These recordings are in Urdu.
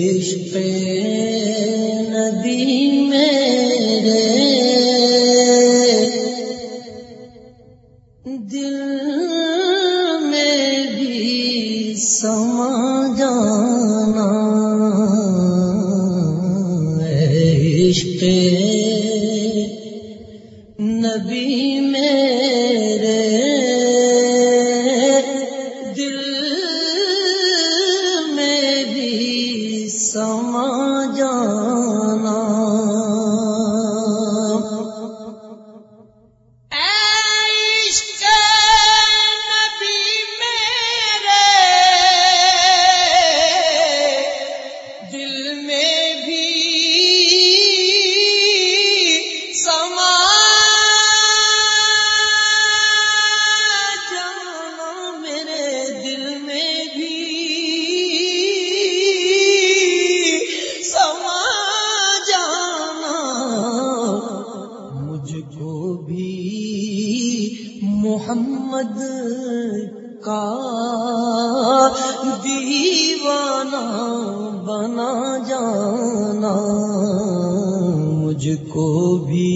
عشق نبی بھی محمد کا دیوانہ بنا جانا مجھ کو بھی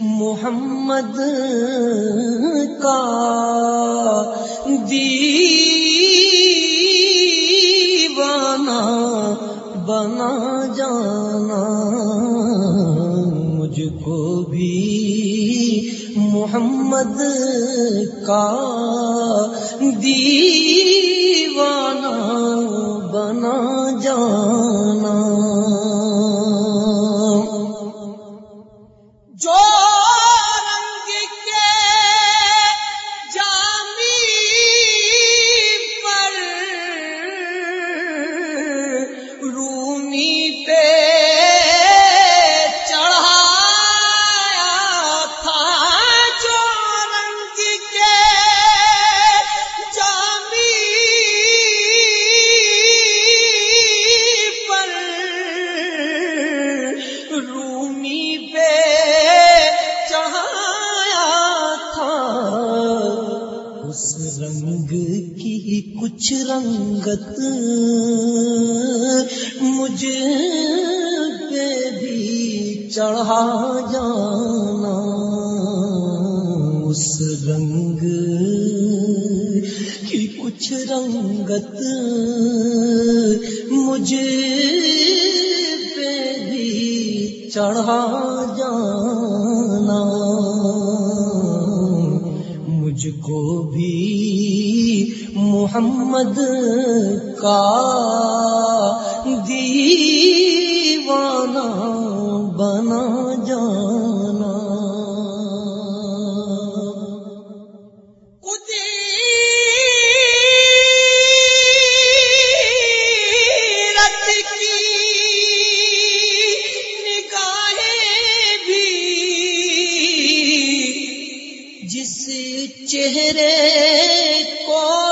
محمد کا دیوانہ محمد کا دیوانہ بنا جان کچھ رنگت مجھے پہ بھی چڑھا جانا اس رنگ کی کچھ رنگت مجھے پہ بھی چڑھا جانا مجھ کو بھی محمد کا دیوانہ بنا جانا۔ کی بھی جس چہرے کو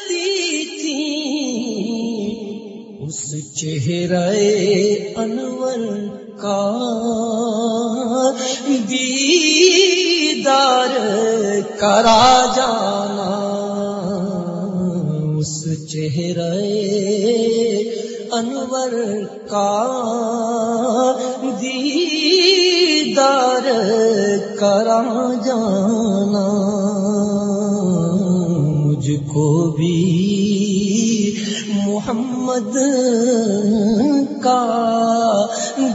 اس چہرے انور کا دیدار کرا جانا۔ اس چہرے انور کا دیدار کرا جانا۔ مجھ کو بھی محمد کا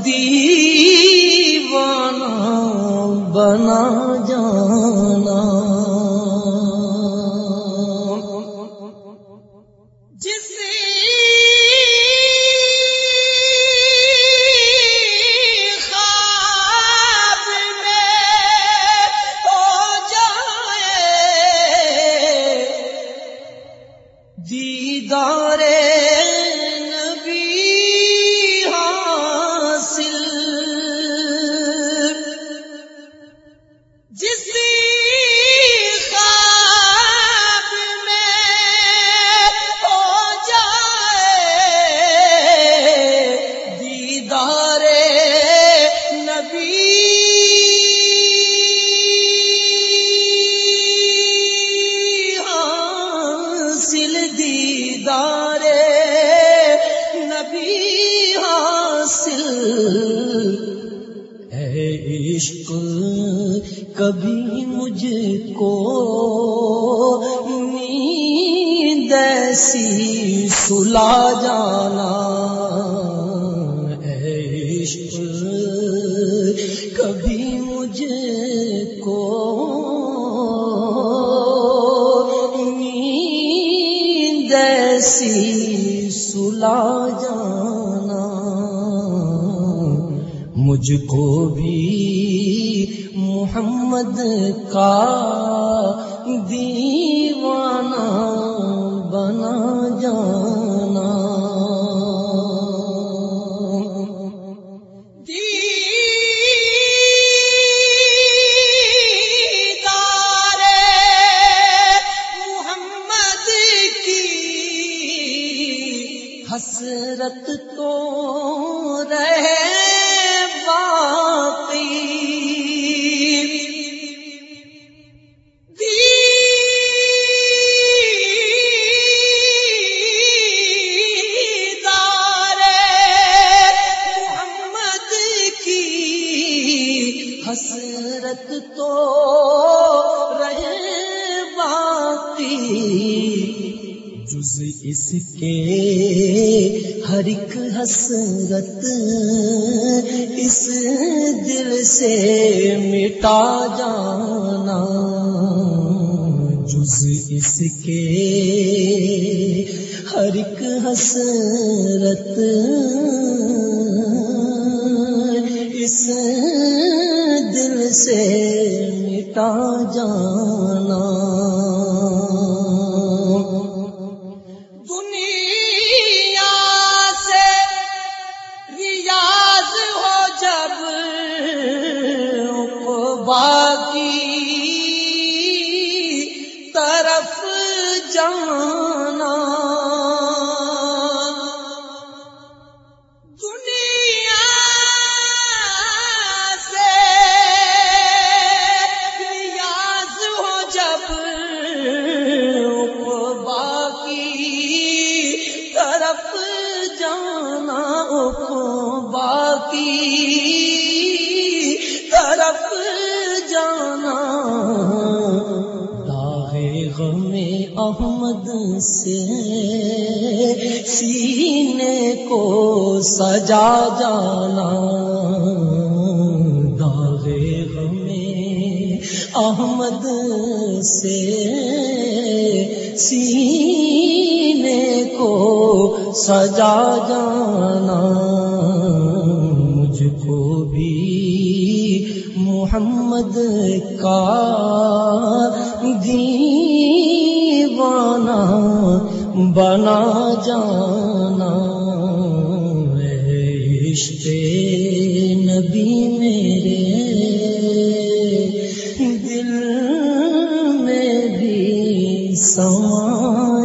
دیوانہ بنا جانا۔ جس میں ہو دیدار دیدارے نبی حاصل۔ اے عشق کبھی مجھ کو نیند ایسی سلا جانا۔ ایسی سلا جانا مجھ کو بھی محمد کا دیوانہ بنا جانا۔ جز اس کے ہر ایک حسرت اس دل سے مٹا جانا۔ جز اس کے ہر ایک حسرت اس دل سے مٹا جانا۔ احمد سے سینے کو سجا جانا۔ داغے ہمیں احمد سے سینے کو سجا جانا۔ کا دیوانہ بنا جانا رشتے نبی میرے دل میں بھی سما